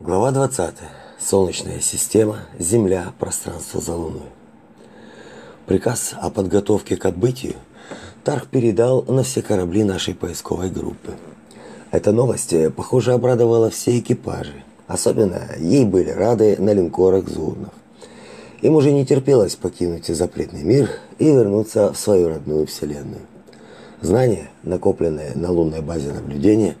Глава 20. Солнечная система, Земля, пространство за Луной. Приказ о подготовке к отбытию Тарх передал на все корабли нашей поисковой группы. Эта новость, похоже, обрадовала все экипажи. Особенно ей были рады на линкорах Зурнов. Им уже не терпелось покинуть запретный мир и вернуться в свою родную вселенную. Знания, накопленные на лунной базе наблюдения,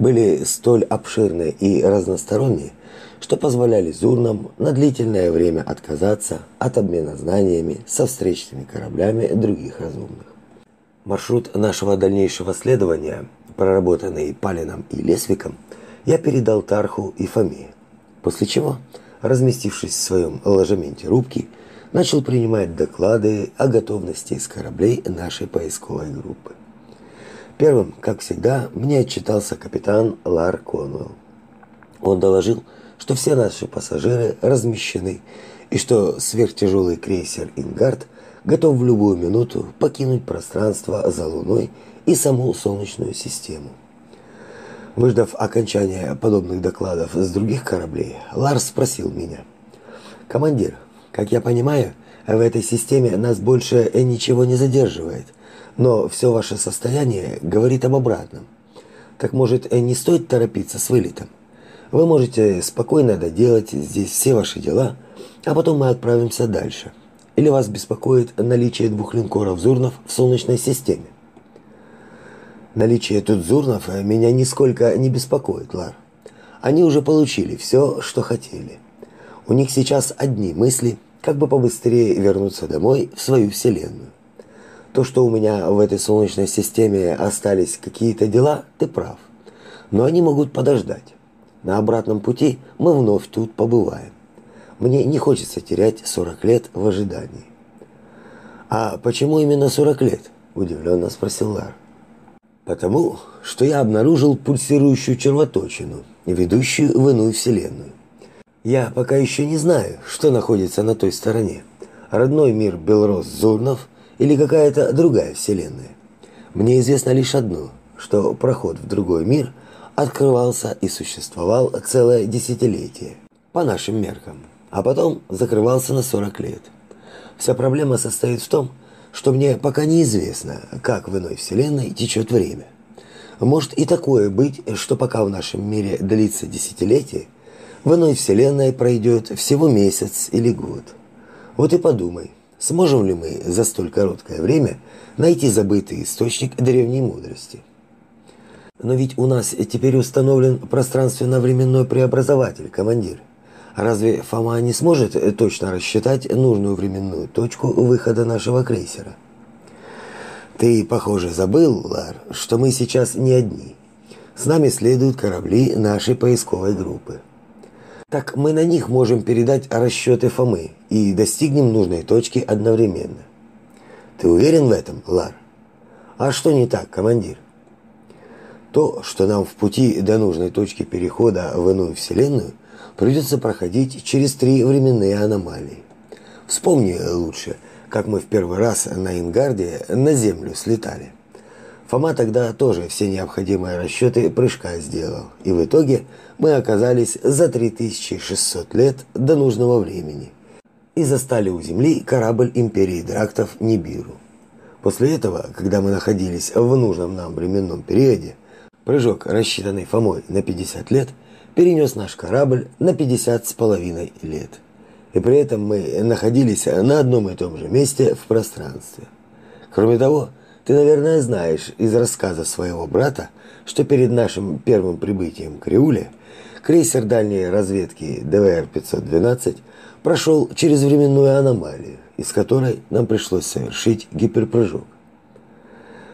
были столь обширны и разносторонние, что позволяли Зурнам на длительное время отказаться от обмена знаниями со встречными кораблями других разумных. Маршрут нашего дальнейшего следования, проработанный Палином и Лесвиком, я передал Тарху и Фоме, после чего, разместившись в своем ложементе рубки, начал принимать доклады о готовности из кораблей нашей поисковой группы. Первым, как всегда, мне отчитался капитан Лар Конвелл. Он доложил, что все наши пассажиры размещены и что сверхтяжелый крейсер «Ингард» готов в любую минуту покинуть пространство за Луной и саму Солнечную систему. Выждав окончания подобных докладов с других кораблей, Ларс спросил меня. «Командир, как я понимаю, в этой системе нас больше ничего не задерживает – но все ваше состояние говорит об обратном. Так может, не стоит торопиться с вылетом? Вы можете спокойно доделать здесь все ваши дела, а потом мы отправимся дальше. Или вас беспокоит наличие двух линкоров Зурнов в Солнечной системе? Наличие тут Зурнов меня нисколько не беспокоит, Лар. Они уже получили все, что хотели. У них сейчас одни мысли, как бы побыстрее вернуться домой в свою вселенную. То, что у меня в этой солнечной системе остались какие-то дела, ты прав. Но они могут подождать. На обратном пути мы вновь тут побываем. Мне не хочется терять 40 лет в ожидании. А почему именно 40 лет? удивленно спросил Лар. Потому, что я обнаружил пульсирующую червоточину, ведущую в иную вселенную. Я пока еще не знаю, что находится на той стороне. Родной мир Белрос Зурнов или какая-то другая вселенная. Мне известно лишь одно, что проход в другой мир открывался и существовал целое десятилетие по нашим меркам, а потом закрывался на 40 лет. Вся проблема состоит в том, что мне пока неизвестно, как в иной вселенной течет время. Может и такое быть, что пока в нашем мире длится десятилетие, в иной вселенной пройдет всего месяц или год. Вот и подумай, Сможем ли мы за столь короткое время найти забытый источник древней мудрости? Но ведь у нас теперь установлен пространственно-временной преобразователь, командир. Разве Фома не сможет точно рассчитать нужную временную точку выхода нашего крейсера? Ты, похоже, забыл, Лар, что мы сейчас не одни. С нами следуют корабли нашей поисковой группы так мы на них можем передать расчеты Фомы и достигнем нужной точки одновременно. Ты уверен в этом, Лар? А что не так, командир? То, что нам в пути до нужной точки перехода в иную вселенную, придется проходить через три временные аномалии. Вспомни лучше, как мы в первый раз на Ингарде на Землю слетали. Фома тогда тоже все необходимые расчеты прыжка сделал, и в итоге мы оказались за 3600 лет до нужного времени и застали у Земли корабль империи Драктов Нибиру. После этого, когда мы находились в нужном нам временном периоде, прыжок, рассчитанный Фомой на 50 лет, перенес наш корабль на 50 с половиной лет. И при этом мы находились на одном и том же месте в пространстве. Кроме того, ты, наверное, знаешь из рассказа своего брата, что перед нашим первым прибытием к Риуле крейсер дальней разведки ДВР-512 прошел через временную аномалию, из которой нам пришлось совершить гиперпрыжок.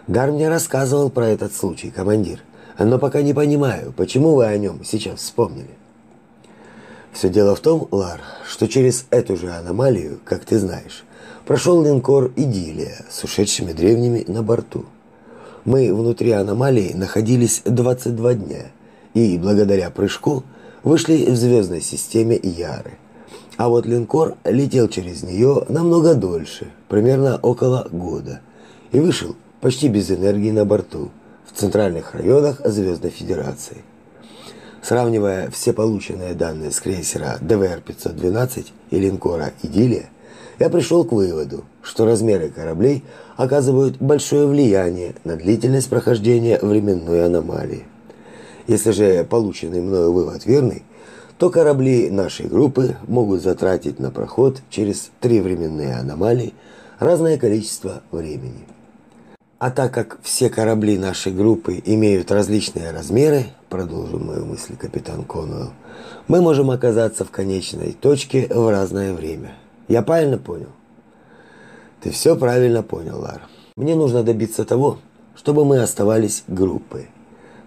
Дар мне рассказывал про этот случай, командир, но пока не понимаю, почему вы о нем сейчас вспомнили. Все дело в том, Лар, что через эту же аномалию, как ты знаешь, прошел линкор «Идиллия» с ушедшими древними на борту. Мы внутри аномалии находились 22 дня и, благодаря прыжку, вышли в звездной системе Яры. А вот линкор летел через нее намного дольше, примерно около года, и вышел почти без энергии на борту, в центральных районах Звездной Федерации. Сравнивая все полученные данные с крейсера ДВР-512 и линкора «Идиллия», я пришел к выводу, что размеры кораблей оказывают большое влияние на длительность прохождения временной аномалии. Если же полученный мною вывод верный, то корабли нашей группы могут затратить на проход через три временные аномалии разное количество времени. А так как все корабли нашей группы имеют различные размеры, продолжил мою мысль капитан Конуэлл, мы можем оказаться в конечной точке в разное время. Я правильно понял? Ты все правильно понял, Лар. Мне нужно добиться того, чтобы мы оставались группой,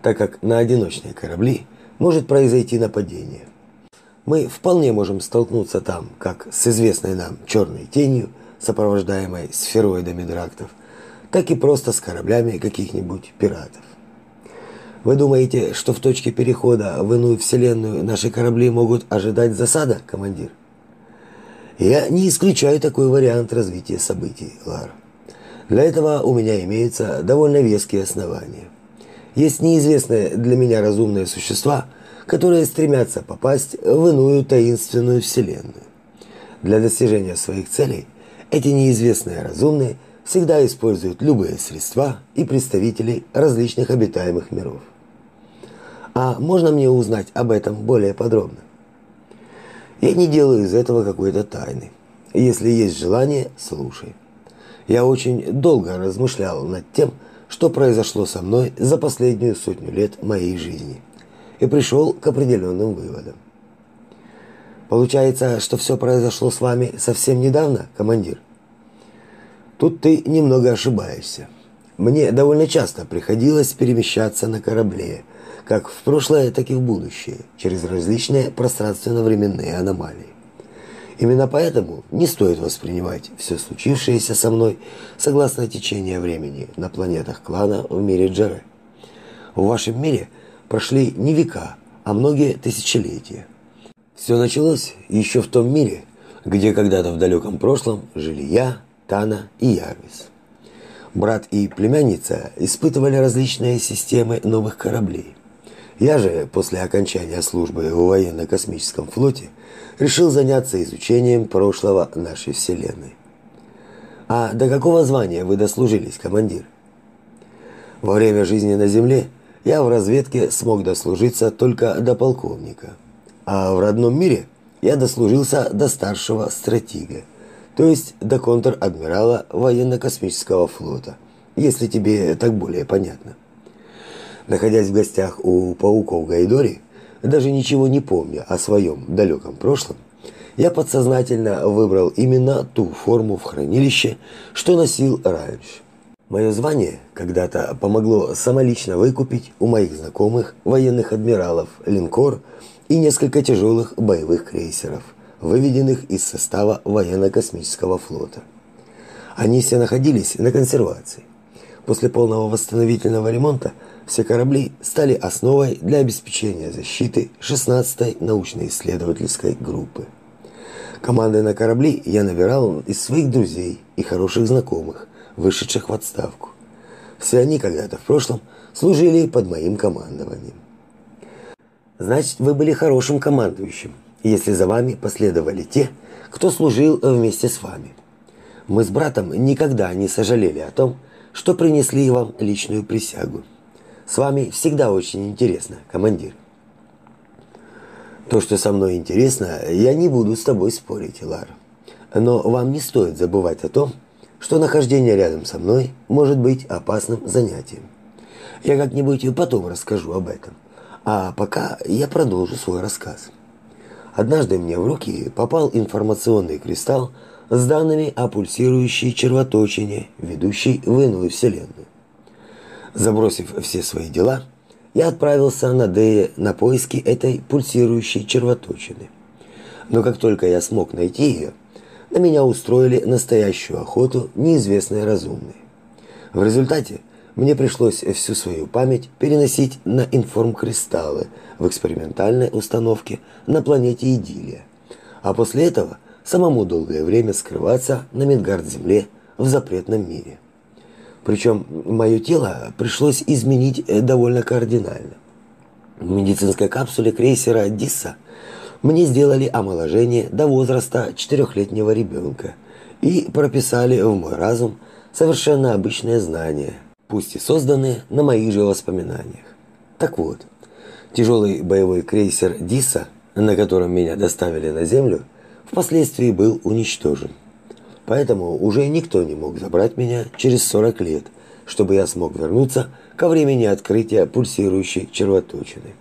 так как на одиночные корабли может произойти нападение. Мы вполне можем столкнуться там, как с известной нам черной тенью, сопровождаемой сфероидами драктов, так и просто с кораблями каких-нибудь пиратов. Вы думаете, что в точке перехода в иную вселенную наши корабли могут ожидать засада, командир? Я не исключаю такой вариант развития событий, Лар. Для этого у меня имеются довольно веские основания. Есть неизвестные для меня разумные существа, которые стремятся попасть в иную таинственную вселенную. Для достижения своих целей эти неизвестные разумные – всегда используют любые средства и представителей различных обитаемых миров. А можно мне узнать об этом более подробно? Я не делаю из этого какой-то тайны. Если есть желание, слушай. Я очень долго размышлял над тем, что произошло со мной за последнюю сотню лет моей жизни, и пришел к определенным выводам. Получается, что все произошло с вами совсем недавно, командир? Тут ты немного ошибаешься. Мне довольно часто приходилось перемещаться на корабле, как в прошлое, так и в будущее, через различные пространственно-временные аномалии. Именно поэтому не стоит воспринимать все случившееся со мной согласно течению времени на планетах клана в мире Джаре. В вашем мире прошли не века, а многие тысячелетия. Все началось еще в том мире, где когда-то в далеком прошлом жили я, Тана и Ярвис. Брат и племянница испытывали различные системы новых кораблей. Я же после окончания службы в военно-космическом флоте решил заняться изучением прошлого нашей Вселенной. А до какого звания вы дослужились, командир? Во время жизни на Земле я в разведке смог дослужиться только до полковника, а в родном мире я дослужился до старшего стратега то есть до контр-адмирала военно-космического флота, если тебе так более понятно. Находясь в гостях у пауков Гайдори, даже ничего не помня о своем далеком прошлом, я подсознательно выбрал именно ту форму в хранилище, что носил раньше. Мое звание когда-то помогло самолично выкупить у моих знакомых военных адмиралов линкор и несколько тяжелых боевых крейсеров – выведенных из состава военно-космического флота. Они все находились на консервации. После полного восстановительного ремонта все корабли стали основой для обеспечения защиты 16-й научно-исследовательской группы. Команды на корабли я набирал из своих друзей и хороших знакомых, вышедших в отставку. Все они когда-то в прошлом служили под моим командованием. Значит, вы были хорошим командующим, если за вами последовали те, кто служил вместе с вами. Мы с братом никогда не сожалели о том, что принесли вам личную присягу. С вами всегда очень интересно, командир. То, что со мной интересно, я не буду с тобой спорить, Лар. Но вам не стоит забывать о том, что нахождение рядом со мной может быть опасным занятием. Я как-нибудь потом расскажу об этом. А пока я продолжу свой рассказ. Однажды мне в руки попал информационный кристалл с данными о пульсирующей червоточине, ведущей в иную вселенную. Забросив все свои дела, я отправился на Дея на поиски этой пульсирующей червоточины. Но как только я смог найти ее, на меня устроили настоящую охоту неизвестные разумные. В результате мне пришлось всю свою память переносить на информкристаллы в экспериментальной установке на планете Идиллия. А после этого самому долгое время скрываться на Медгард-Земле в запретном мире. Причем мое тело пришлось изменить довольно кардинально. В медицинской капсуле крейсера «Дисса» мне сделали омоложение до возраста четырехлетнего ребенка и прописали в мой разум совершенно обычные знания, пусть и созданные на моих же воспоминаниях. Так вот, тяжелый боевой крейсер «Дисса», на котором меня доставили на Землю, впоследствии был уничтожен. Поэтому уже никто не мог забрать меня через 40 лет, чтобы я смог вернуться ко времени открытия пульсирующей червоточины.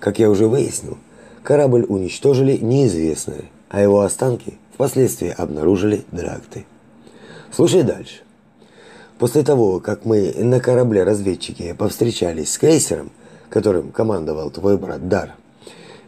Как я уже выяснил, корабль уничтожили неизвестные, а его останки впоследствии обнаружили дракты. Слушай дальше. После того, как мы на корабле-разведчике повстречались с крейсером, которым командовал твой брат Дар,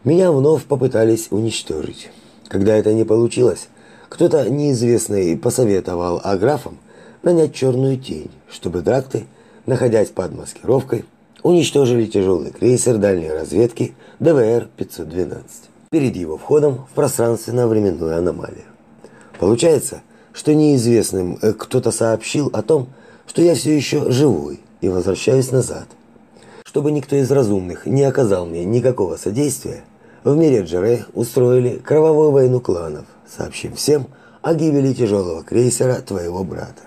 меня вновь попытались уничтожить. Когда это не получилось, кто-то неизвестный посоветовал аграфам нанять черную тень, чтобы дракты находясь под маскировкой, уничтожили тяжелый крейсер дальней разведки ДВР-512 перед его входом в пространственно-временную аномалию. Получается, что неизвестным э, кто-то сообщил о том, что я все еще живой и возвращаюсь назад. Чтобы никто из разумных не оказал мне никакого содействия, в мире Джере устроили кровавую войну кланов, сообщив всем о гибели тяжелого крейсера твоего брата.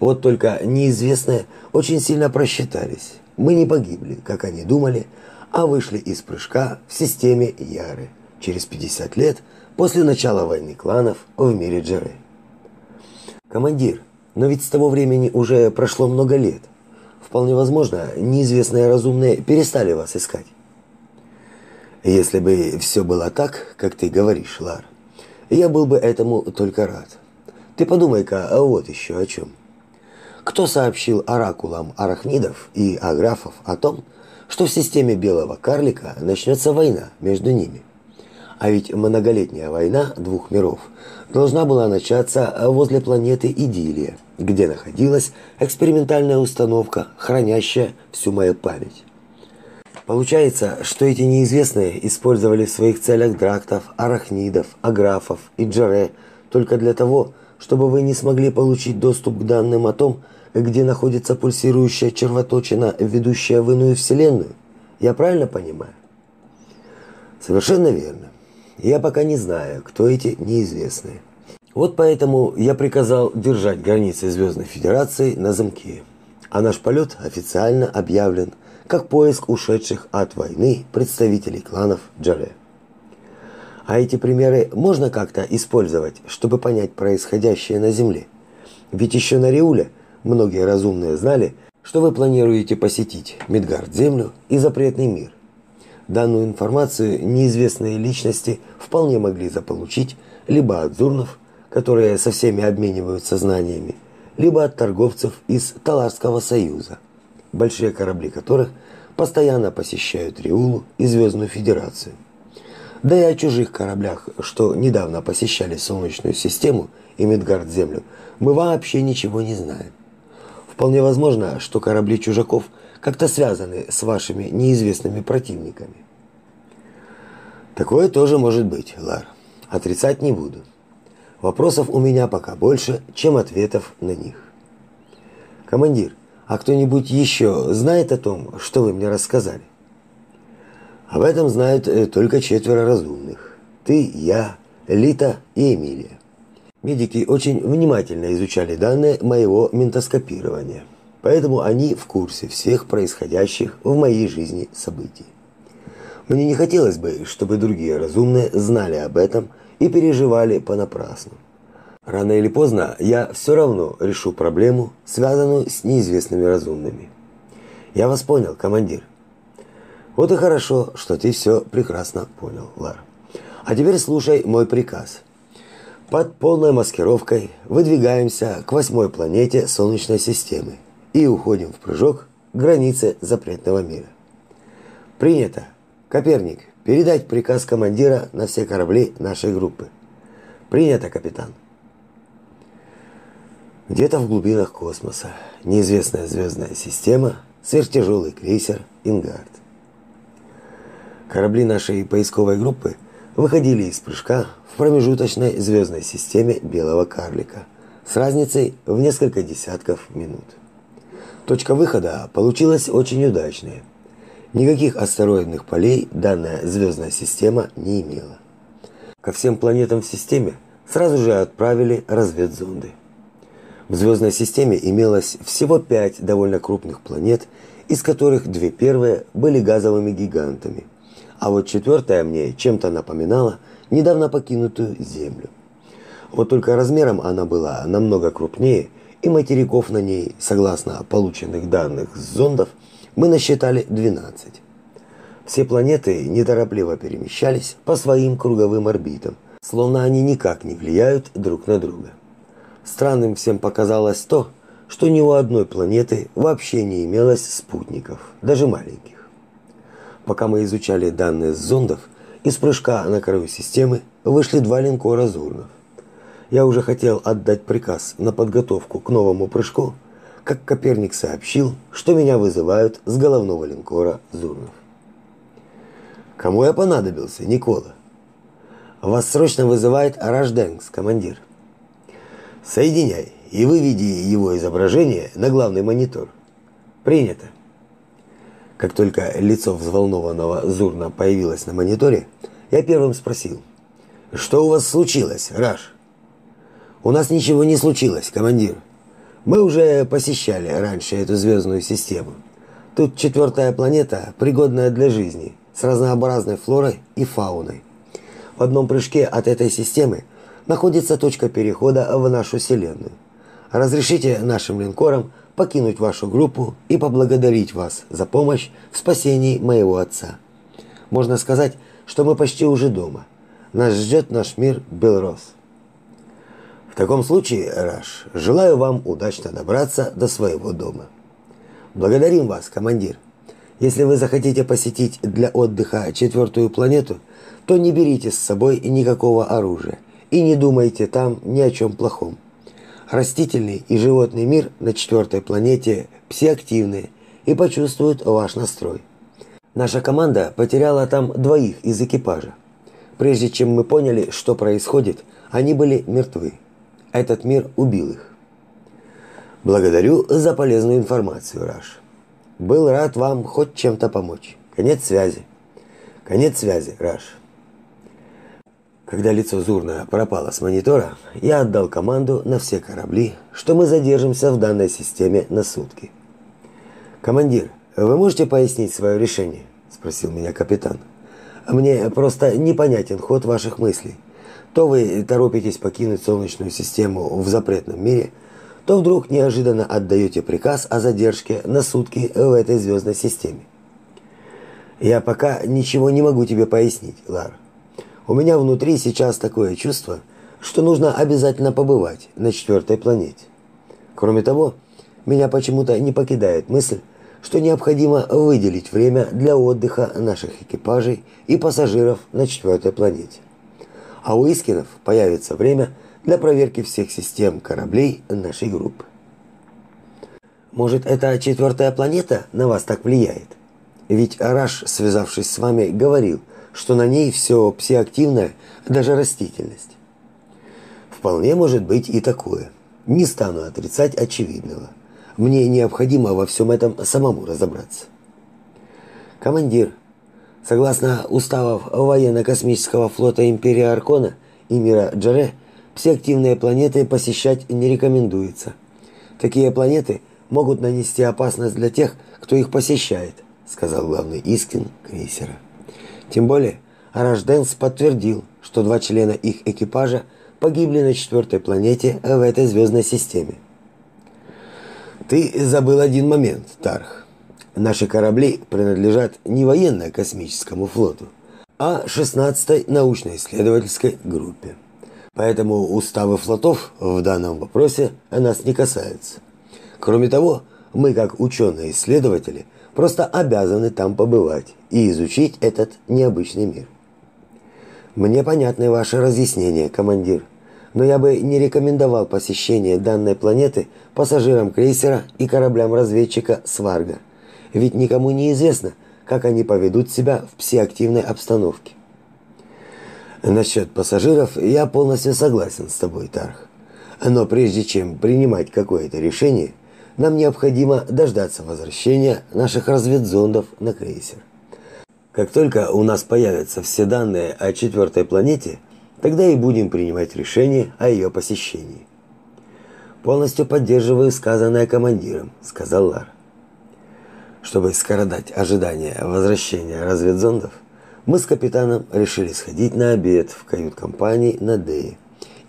Вот только неизвестные очень сильно просчитались. Мы не погибли, как они думали, а вышли из прыжка в системе Яры через 50 лет после начала войны кланов в мире Джеры. Командир, но ведь с того времени уже прошло много лет. Вполне возможно, неизвестные разумные перестали вас искать. Если бы все было так, как ты говоришь, Лар, я был бы этому только рад. Ты подумай-ка, а вот еще о чем. Кто сообщил оракулам арахнидов и аграфов о том, что в системе белого карлика начнется война между ними? А ведь многолетняя война двух миров должна была начаться возле планеты Идилия, где находилась экспериментальная установка, хранящая всю мою память. Получается, что эти неизвестные использовали в своих целях драктов, арахнидов, аграфов и джаре только для того, чтобы вы не смогли получить доступ к данным о том, где находится пульсирующая червоточина, ведущая в иную вселенную? Я правильно понимаю? Совершенно верно. Я пока не знаю, кто эти неизвестные. Вот поэтому я приказал держать границы Звездной Федерации на замке. А наш полет официально объявлен как поиск ушедших от войны представителей кланов Джаре. А эти примеры можно как-то использовать, чтобы понять происходящее на Земле? Ведь еще на Риуле – Многие разумные знали, что вы планируете посетить Мидгард-Землю и запретный мир. Данную информацию неизвестные личности вполне могли заполучить либо от зурнов, которые со всеми обмениваются знаниями, либо от торговцев из Таларского союза, большие корабли которых постоянно посещают Риулу и Звездную Федерацию. Да и о чужих кораблях, что недавно посещали Солнечную систему и Мидгард-Землю, мы вообще ничего не знаем. Вполне возможно, что корабли чужаков как-то связаны с вашими неизвестными противниками. Такое тоже может быть, Лар. Отрицать не буду. Вопросов у меня пока больше, чем ответов на них. Командир, а кто-нибудь еще знает о том, что вы мне рассказали? Об этом знают э, только четверо разумных. Ты, я, Лита и Эмилия. Медики очень внимательно изучали данные моего ментоскопирования, поэтому они в курсе всех происходящих в моей жизни событий. Мне не хотелось бы, чтобы другие разумные знали об этом и переживали понапрасну. Рано или поздно я все равно решу проблему, связанную с неизвестными разумными. Я вас понял, командир. Вот и хорошо, что ты все прекрасно понял, Лар. А теперь слушай мой приказ – под полной маскировкой выдвигаемся к восьмой планете Солнечной системы и уходим в прыжок к границе запретного мира. Принято. Коперник, передать приказ командира на все корабли нашей группы. Принято, капитан. Где-то в глубинах космоса неизвестная звездная система, сверхтяжелый крейсер Ингард. Корабли нашей поисковой группы выходили из прыжка в промежуточной звездной системе белого карлика с разницей в несколько десятков минут. Точка выхода получилась очень удачная. Никаких астероидных полей данная звездная система не имела. Ко всем планетам в системе сразу же отправили разведзонды. В звездной системе имелось всего пять довольно крупных планет, из которых две первые были газовыми гигантами, а вот четвертая мне чем-то напоминала недавно покинутую Землю. Вот только размером она была намного крупнее, и материков на ней, согласно полученных данных с зондов, мы насчитали 12. Все планеты неторопливо перемещались по своим круговым орбитам, словно они никак не влияют друг на друга. Странным всем показалось то, что ни у одной планеты вообще не имелось спутников, даже маленьких. Пока мы изучали данные с зондов, из прыжка на краю системы вышли два линкора Зурнов. Я уже хотел отдать приказ на подготовку к новому прыжку, как Коперник сообщил, что меня вызывают с головного линкора Зурнов. Кому я понадобился, Никола? Вас срочно вызывает Аражденкс, командир. Соединяй и выведи его изображение на главный монитор. Принято. Как только лицо взволнованного Зурна появилось на мониторе, я первым спросил: "Что у вас случилось, Раш?" "У нас ничего не случилось, командир. Мы уже посещали раньше эту звездную систему. Тут четвертая планета, пригодная для жизни с разнообразной флорой и фауной. В одном прыжке от этой системы находится точка перехода в нашу Вселенную. Разрешите нашим линкорам покинуть вашу группу и поблагодарить вас за помощь в спасении моего отца. Можно сказать, что мы почти уже дома. Нас ждет наш мир Белрос. В таком случае, Раш, желаю вам удачно добраться до своего дома. Благодарим вас, командир. Если вы захотите посетить для отдыха четвертую планету, то не берите с собой никакого оружия и не думайте там ни о чем плохом. Растительный и животный мир на четвертой планете псиактивные и почувствуют ваш настрой. Наша команда потеряла там двоих из экипажа. Прежде чем мы поняли, что происходит, они были мертвы. Этот мир убил их. Благодарю за полезную информацию, Раш. Был рад вам хоть чем-то помочь. Конец связи. Конец связи, Раш. Когда лицо Зурна пропало с монитора, я отдал команду на все корабли, что мы задержимся в данной системе на сутки. Командир, вы можете пояснить свое решение, спросил меня капитан. Мне просто непонятен ход ваших мыслей. То вы торопитесь покинуть солнечную систему в запретном мире, то вдруг неожиданно отдаете приказ о задержке на сутки в этой звездной системе. Я пока ничего не могу тебе пояснить, Лар. У меня внутри сейчас такое чувство, что нужно обязательно побывать на четвертой планете. Кроме того, меня почему-то не покидает мысль, что необходимо выделить время для отдыха наших экипажей и пассажиров на четвертой планете. А у Искинов появится время – для проверки всех систем кораблей нашей группы. Может, эта четвертая планета на вас так влияет? Ведь Араш, связавшись с вами, говорил, что на ней все псиактивное, даже растительность. Вполне может быть и такое. Не стану отрицать очевидного. Мне необходимо во всем этом самому разобраться. Командир, согласно уставов военно-космического флота Империи Аркона и мира Джаре, все активные планеты посещать не рекомендуется. Такие планеты могут нанести опасность для тех, кто их посещает, сказал главный Искин крейсера. Тем более, Аражденс подтвердил, что два члена их экипажа погибли на четвертой планете в этой звездной системе. Ты забыл один момент, Тарх. Наши корабли принадлежат не военно-космическому флоту, а 16-й научно-исследовательской группе. Поэтому уставы флотов в данном вопросе нас не касаются. Кроме того, мы как ученые-исследователи просто обязаны там побывать и изучить этот необычный мир. Мне понятны ваши разъяснения, командир, но я бы не рекомендовал посещение данной планеты пассажирам крейсера и кораблям-разведчика Сварга, ведь никому не известно, как они поведут себя в псиактивной обстановке. Насчет пассажиров я полностью согласен с тобой, Тарх. Но прежде чем принимать какое-то решение, нам необходимо дождаться возвращения наших разведзондов на крейсер. Как только у нас появятся все данные о четвертой планете, тогда и будем принимать решение о ее посещении. Полностью поддерживаю сказанное командиром, сказал Лар. Чтобы скоротать ожидания возвращения разведзондов, мы с капитаном решили сходить на обед в кают-компании на Дее,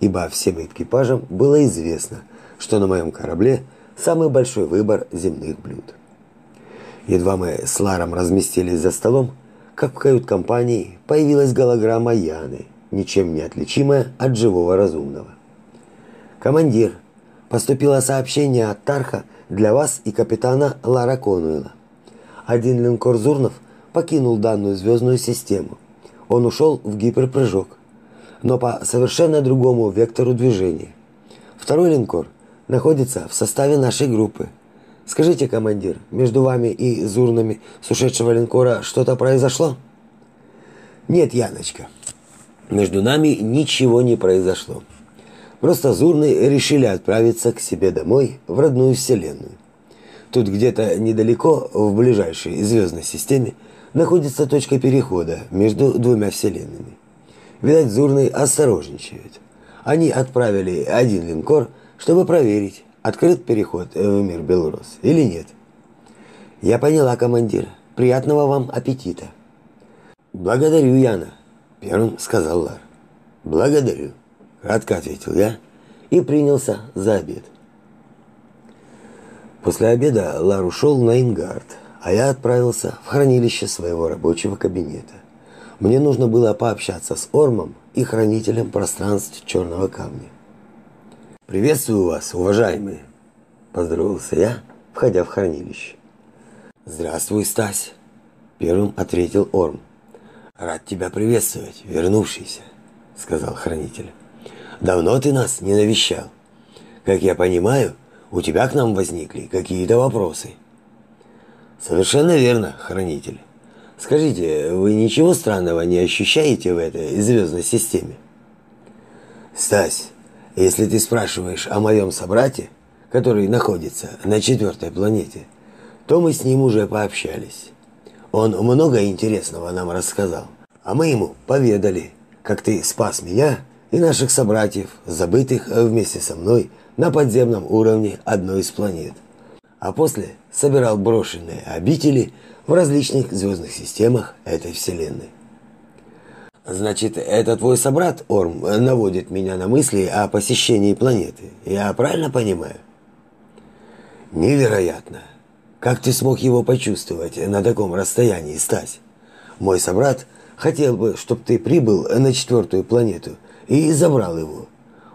ибо всем экипажам было известно, что на моем корабле самый большой выбор земных блюд. Едва мы с Ларом разместились за столом, как в кают-компании появилась голограмма Яны, ничем не отличимая от живого разумного. «Командир, поступило сообщение от Тарха для вас и капитана Лара Конуэла. Один линкор Зурнов покинул данную звездную систему. Он ушел в гиперпрыжок, но по совершенно другому вектору движения. Второй линкор находится в составе нашей группы. Скажите, командир, между вами и Зурнами с ушедшего линкора что-то произошло? Нет, Яночка. Между нами ничего не произошло. Просто Зурны решили отправиться к себе домой в родную вселенную. Тут где-то недалеко, в ближайшей звездной системе, находится точка перехода между двумя вселенными. Видать, Зурны осторожничают. Они отправили один линкор, чтобы проверить, открыт переход в мир Белрос или нет. Я поняла, командир. Приятного вам аппетита. Благодарю, Яна, первым сказал Лар. Благодарю, кратко ответил я и принялся за обед. После обеда Лар ушел на Ингард, а я отправился в хранилище своего рабочего кабинета. Мне нужно было пообщаться с Ормом и хранителем пространств Черного камня. «Приветствую вас, уважаемые!» – поздоровался я, входя в хранилище. «Здравствуй, Стась!» – первым ответил Орм. «Рад тебя приветствовать, вернувшийся», – сказал хранитель. «Давно ты нас не навещал. Как я понимаю, у тебя к нам возникли какие-то вопросы. Совершенно верно, хранитель. Скажите, вы ничего странного не ощущаете в этой звездной системе? Стась, если ты спрашиваешь о моем собрате, который находится на четвертой планете, то мы с ним уже пообщались. Он много интересного нам рассказал, а мы ему поведали, как ты спас меня и наших собратьев, забытых вместе со мной на подземном уровне одной из планет. А после собирал брошенные обители в различных звездных системах этой вселенной. Значит, это твой собрат Орм наводит меня на мысли о посещении планеты. Я правильно понимаю? Невероятно. Как ты смог его почувствовать на таком расстоянии, Стась? Мой собрат хотел бы, чтобы ты прибыл на четвертую планету и забрал его.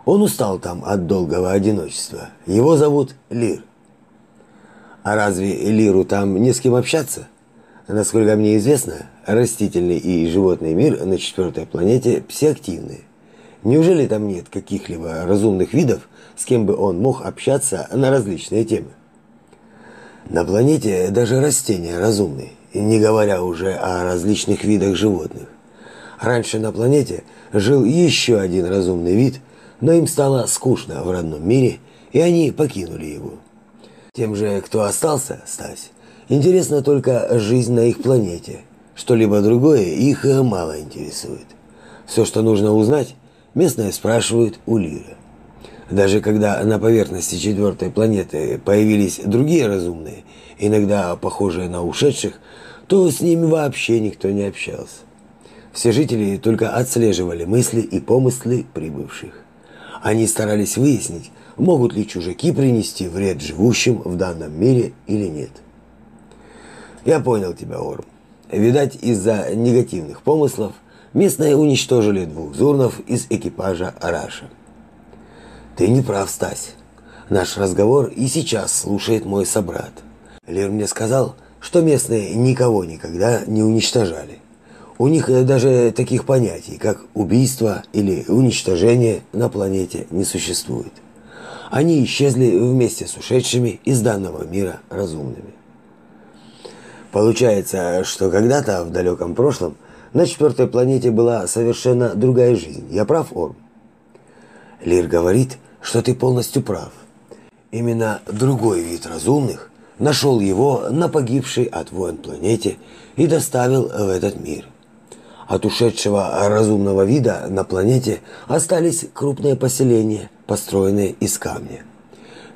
Он устал там от долгого одиночества. Его зовут Лир. А разве Лиру там не с кем общаться? Насколько мне известно, растительный и животный мир на четвертой планете псиактивны. Неужели там нет каких-либо разумных видов, с кем бы он мог общаться на различные темы? На планете даже растения разумны, не говоря уже о различных видах животных. Раньше на планете жил еще один разумный вид, но им стало скучно в родном мире, и они покинули его. Тем же, кто остался, Стась, интересна только жизнь на их планете. Что-либо другое их мало интересует. Все, что нужно узнать, местные спрашивают у Лира. Даже когда на поверхности четвертой планеты появились другие разумные, иногда похожие на ушедших, то с ними вообще никто не общался. Все жители только отслеживали мысли и помыслы прибывших. Они старались выяснить, могут ли чужаки принести вред живущим в данном мире или нет. Я понял тебя, Орм. Видать, из-за негативных помыслов местные уничтожили двух зурнов из экипажа Араша. Ты не прав, Стась. Наш разговор и сейчас слушает мой собрат. Лир мне сказал, что местные никого никогда не уничтожали. У них даже таких понятий, как убийство или уничтожение на планете не существует. Они исчезли вместе с ушедшими из данного мира разумными. Получается, что когда-то в далеком прошлом на четвертой планете была совершенно другая жизнь. Я прав, Орм? Лир говорит, что ты полностью прав. Именно другой вид разумных нашел его на погибшей от войн планете и доставил в этот мир. От ушедшего разумного вида на планете остались крупные поселения, построенные из камня.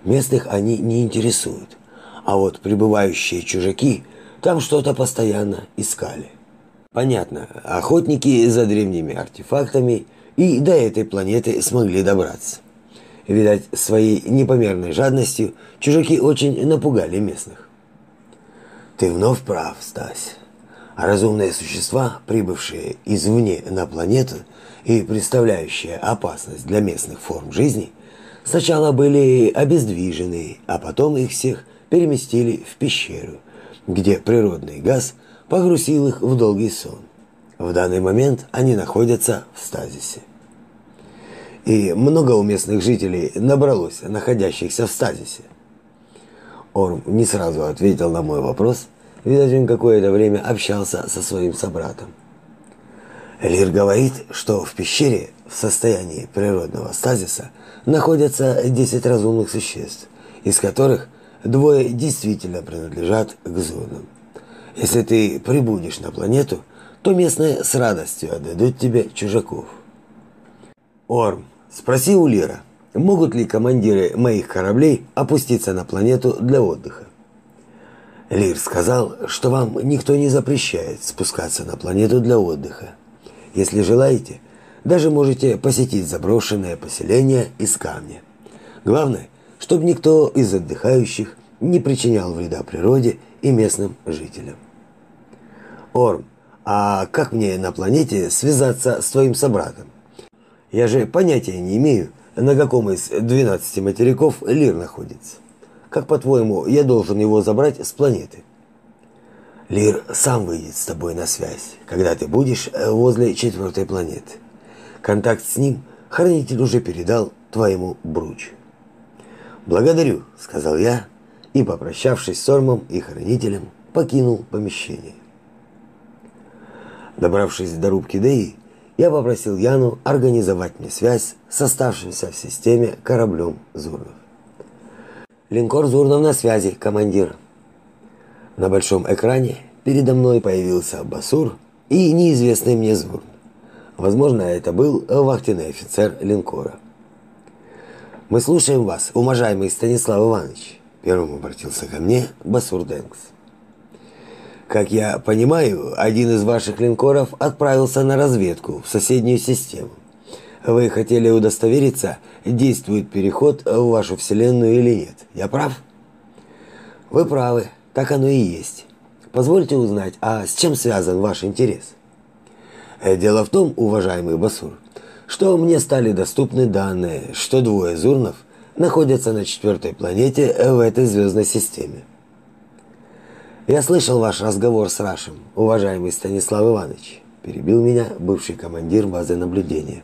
Местных они не интересуют, а вот прибывающие чужаки там что-то постоянно искали. Понятно, охотники за древними артефактами и до этой планеты смогли добраться. Видать, своей непомерной жадностью чужаки очень напугали местных. Ты вновь прав, Стась. Разумные существа, прибывшие извне на планету и представляющие опасность для местных форм жизни, сначала были обездвижены, а потом их всех переместили в пещеру, где природный газ погрузил их в долгий сон. В данный момент они находятся в стазисе. И много у местных жителей набралось, находящихся в стазисе. Орм не сразу ответил на мой вопрос. Видать, он какое-то время общался со своим собратом. Лир говорит, что в пещере в состоянии природного стазиса находятся 10 разумных существ, из которых двое действительно принадлежат к зонам. Если ты прибудешь на планету, то местные с радостью отдадут тебе чужаков. Орм, спроси у Лира, могут ли командиры моих кораблей опуститься на планету для отдыха. Лир сказал, что вам никто не запрещает спускаться на планету для отдыха. Если желаете, даже можете посетить заброшенное поселение из камня. Главное, чтобы никто из отдыхающих не причинял вреда природе и местным жителям. Орм, а как мне на планете связаться с твоим собратом? Я же понятия не имею, на каком из 12 материков Лир находится. Как, по-твоему, я должен его забрать с планеты? Лир сам выйдет с тобой на связь, когда ты будешь э, возле четвертой планеты. Контакт с ним хранитель уже передал твоему Бруч. Благодарю, сказал я и, попрощавшись с Ормом и хранителем, покинул помещение. Добравшись до рубки Деи, я попросил Яну организовать мне связь с оставшимся в системе кораблем Зурнов. Линкор Зурнов на связи, командир. На большом экране передо мной появился Басур и неизвестный мне Зурн. Возможно, это был вахтенный офицер линкора. Мы слушаем вас, уважаемый Станислав Иванович, первым обратился ко мне Басур Денкс. Как я понимаю, один из ваших линкоров отправился на разведку в соседнюю систему. Вы хотели удостовериться, действует переход в вашу вселенную или нет. Я прав? Вы правы, так оно и есть. Позвольте узнать, а с чем связан ваш интерес? Э, дело в том, уважаемый Басур, что мне стали доступны данные, что двое зурнов находятся на четвертой планете в этой звездной системе. Я слышал ваш разговор с Рашем, уважаемый Станислав Иванович, перебил меня бывший командир базы наблюдения.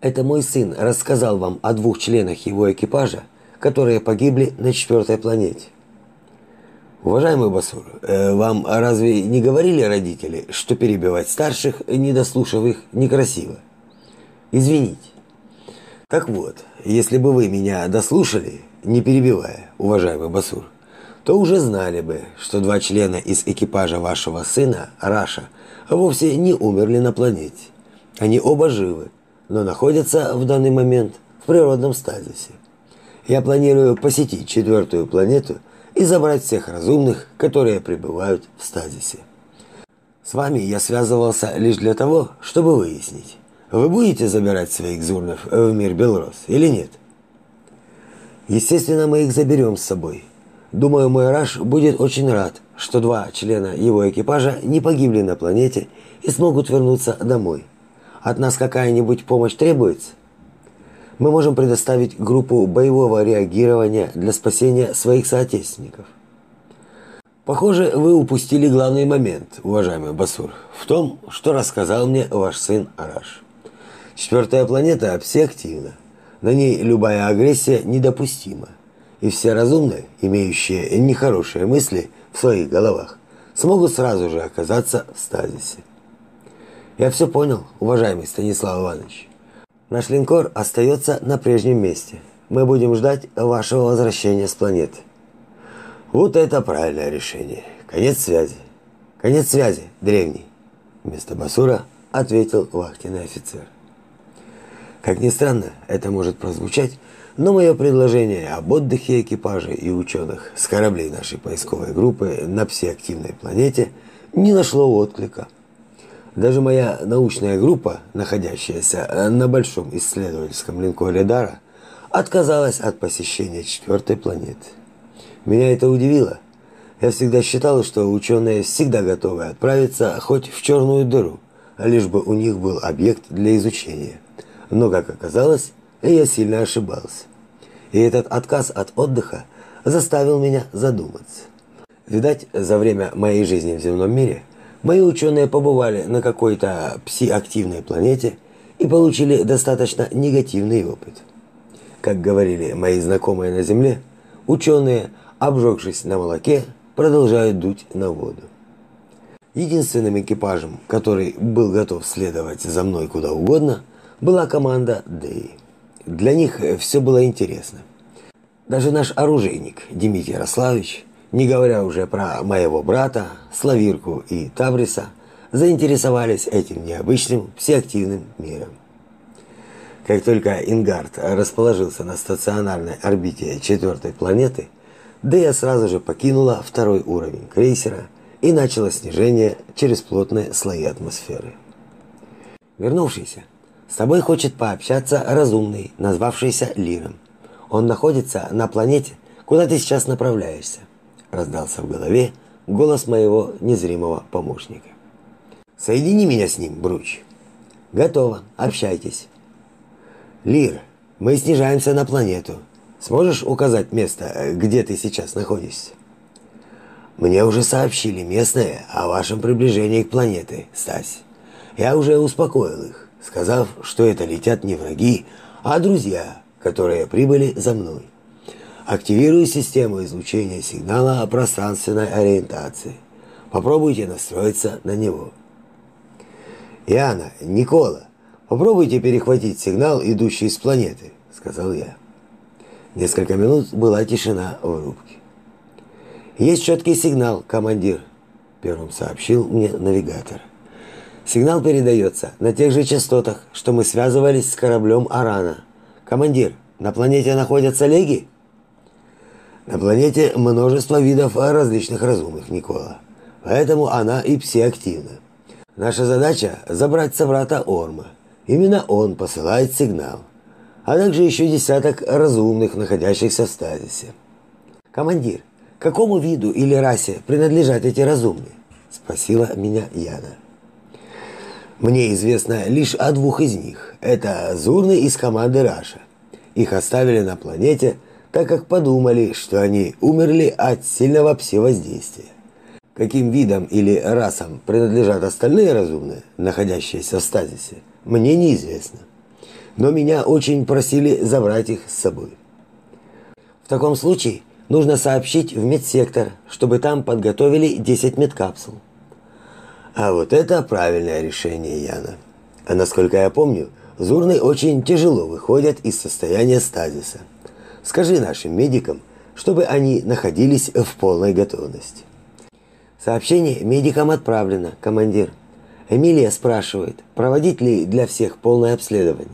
Это мой сын рассказал вам о двух членах его экипажа, которые погибли на четвертой планете. Уважаемый Басур, э, вам разве не говорили родители, что перебивать старших, не дослушав их, некрасиво? Извините. Так вот, если бы вы меня дослушали, не перебивая, уважаемый Басур, то уже знали бы, что два члена из экипажа вашего сына, Раша, вовсе не умерли на планете. Они оба живы но находятся в данный момент в природном стазисе. Я планирую посетить четвертую планету и забрать всех разумных, которые пребывают в стазисе. С вами я связывался лишь для того, чтобы выяснить, вы будете забирать своих зурнов в мир Белрос или нет? Естественно, мы их заберем с собой. Думаю, мой Раш будет очень рад, что два члена его экипажа не погибли на планете и смогут вернуться домой. От нас какая-нибудь помощь требуется? Мы можем предоставить группу боевого реагирования для спасения своих соотечественников. Похоже, вы упустили главный момент, уважаемый Басур, в том, что рассказал мне ваш сын Араш. Четвертая планета псиактивна. На ней любая агрессия недопустима. И все разумные, имеющие нехорошие мысли в своих головах, смогут сразу же оказаться в стазисе. Я все понял, уважаемый Станислав Иванович. Наш линкор остается на прежнем месте. Мы будем ждать вашего возвращения с планеты. Вот это правильное решение. Конец связи. Конец связи, древний. Вместо Басура ответил вахтенный офицер. Как ни странно, это может прозвучать, но мое предложение об отдыхе экипажа и ученых с кораблей нашей поисковой группы на всеактивной планете не нашло отклика. Даже моя научная группа, находящаяся на большом исследовательском линкоре Дара, отказалась от посещения четвертой планеты. Меня это удивило. Я всегда считал, что ученые всегда готовы отправиться хоть в черную дыру, лишь бы у них был объект для изучения. Но, как оказалось, я сильно ошибался. И этот отказ от отдыха заставил меня задуматься. Видать, за время моей жизни в земном мире мои ученые побывали на какой-то пси-активной планете и получили достаточно негативный опыт. Как говорили мои знакомые на Земле, ученые, обжегшись на молоке, продолжают дуть на воду. Единственным экипажем, который был готов следовать за мной куда угодно, была команда Дэй. Для них все было интересно. Даже наш оружейник Дмитрий Ярославович, не говоря уже про моего брата, Славирку и Тавриса, заинтересовались этим необычным всеактивным миром. Как только Ингард расположился на стационарной орбите четвертой планеты, Дэя сразу же покинула второй уровень крейсера и начала снижение через плотные слои атмосферы. Вернувшийся, с тобой хочет пообщаться разумный, назвавшийся Лиром. Он находится на планете, куда ты сейчас направляешься. Раздался в голове голос моего незримого помощника. Соедини меня с ним, Бруч. Готово, общайтесь. Лир, мы снижаемся на планету. Сможешь указать место, где ты сейчас находишься? Мне уже сообщили местные о вашем приближении к планете, Стась. Я уже успокоил их сказав, что это летят не враги, а друзья, которые прибыли за мной. Активирую систему излучения сигнала о пространственной ориентации. Попробуйте настроиться на него. Яна, Никола, попробуйте перехватить сигнал, идущий с планеты, сказал я. Несколько минут была тишина в рубке. Есть четкий сигнал, командир, первым сообщил мне навигатор. Сигнал передается на тех же частотах, что мы связывались с кораблем Арана. Командир, на планете находятся леги? На планете множество видов различных разумных, Никола. Поэтому она и псиактивна. Наша задача забрать собрата Орма. Именно он посылает сигнал. А также еще десяток разумных, находящихся в стазисе. Командир, какому виду или расе принадлежат эти разумные? спросила меня Яна. Мне известно лишь о двух из них. Это Зурны из команды Раша. Их оставили на планете, так как подумали, что они умерли от сильного псевоздействия. Каким видам или расам принадлежат остальные разумные, находящиеся в стазисе, мне неизвестно. Но меня очень просили забрать их с собой. В таком случае нужно сообщить в медсектор, чтобы там подготовили 10 медкапсул. А вот это правильное решение, Яна. А насколько я помню, Зурны очень тяжело выходят из состояния стазиса. Скажи нашим медикам, чтобы они находились в полной готовности. Сообщение медикам отправлено, командир. Эмилия спрашивает, проводить ли для всех полное обследование.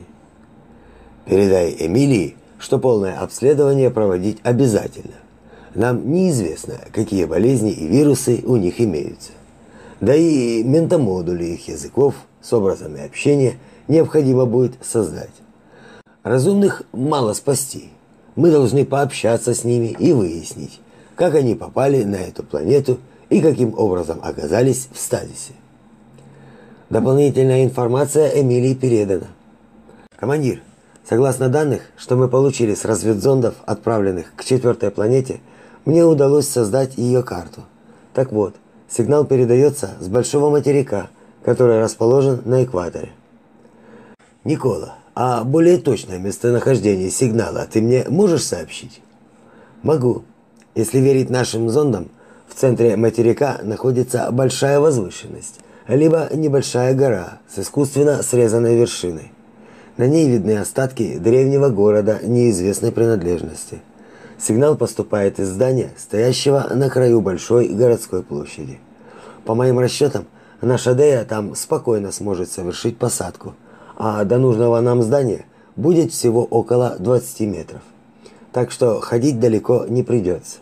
Передай Эмилии, что полное обследование проводить обязательно. Нам неизвестно, какие болезни и вирусы у них имеются. Да и ментомодули их языков с образами общения необходимо будет создать. Разумных мало спасти. Мы должны пообщаться с ними и выяснить, как они попали на эту планету и каким образом оказались в стазисе. Дополнительная информация Эмилии передана. Командир, согласно данных, что мы получили с разведзондов, отправленных к четвертой планете, мне удалось создать ее карту. Так вот, Сигнал передается с большого материка, который расположен на экваторе. Никола, а более точное местонахождение сигнала ты мне можешь сообщить? Могу. Если верить нашим зондам, в центре материка находится большая возвышенность, либо небольшая гора с искусственно срезанной вершиной. На ней видны остатки древнего города неизвестной принадлежности. Сигнал поступает из здания, стоящего на краю большой городской площади. По моим расчетам, наша Дея там спокойно сможет совершить посадку, а до нужного нам здания будет всего около 20 метров. Так что ходить далеко не придется.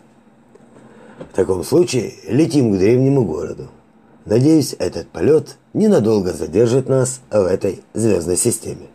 В таком случае летим к древнему городу. Надеюсь, этот полет ненадолго задержит нас в этой звездной системе.